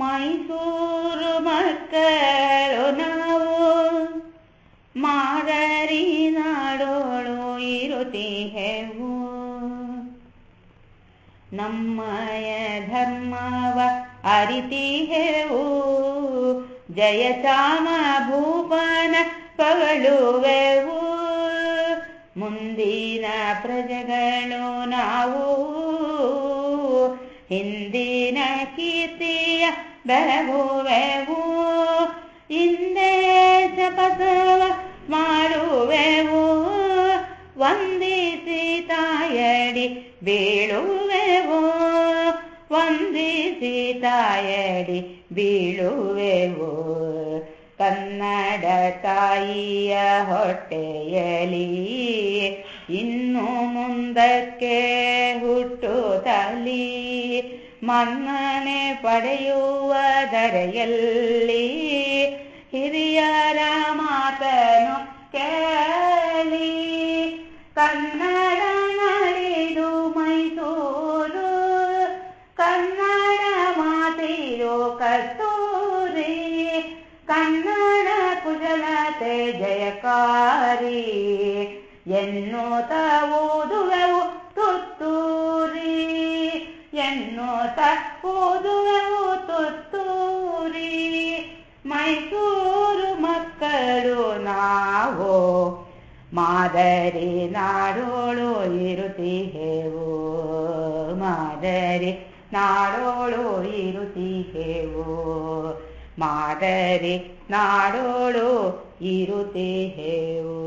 ಮೈಸೂರು ಮಕ್ಕಳು ನಾವು ಮಾದರಿ ನಾಡೋಳು ಇರುತ್ತೀಹೆವು ನಮ್ಮಯ ಧರ್ಮವ ಅರಿತಿಹೆವು ಜಯಚಾಮ ಭೂಪನ ಪಗಳುವೆವು ಮುಂದಿನ ಪ್ರಜೆಗಳು ನಾವು ಹಿಂದಿನ ಕೀರ್ತಿಯ ಬೆಳಗುವೆವು ಹಿಂದೆ ಶಪಥವ ಮಾಡುವೆವು ವಂದಿಸಿ ತಾಯಡಿ ಬೀಳುವೆವು ವಂದಿಸಿ ತಾಯಡಿ ಬೀಳುವೆವು ಕನ್ನಡ ತಾಯಿಯ ಹೊಟ್ಟೆಯಲಿ ಇನ್ನು ಮುಂದಕ್ಕೆ ಹುಟ್ಟುತ್ತಲಿ ಮನ್ನಣೆ ಪಡೆಯುವ ಧರೆಯಲ್ಲಿ ಹಿರಿಯರ ಮಾತನು ಕೇಳಿ ಕನ್ನಡ ನಡೆದು ಮೈಸೂರು ಕನ್ನಡ ಮಾತೆಯೋ ಕಸ್ತೂರಿ ಕನ್ನಡ ಕುಶಲತೆ ಜಯಕಾರಿ ಎನ್ನುತ್ತ ಓದುವೆವು ತುತ್ತೂರಿ. ಎನ್ನುತ್ತ ಓದುವೆವು ತುತ್ತೂರಿ. ಮೈಸೂರು ಮಕ್ಕಳು ನಾವು ಮಾದರಿ ನಾಡೋಳು ಇರುತ್ತೀಹೆವು ಮಾದರಿ ನಾಡೋಳು ಇರುತ್ತೀಹೆವು ಮಾದರಿ ನಾಡೋಳು ಇರುತ್ತೀಹೆವು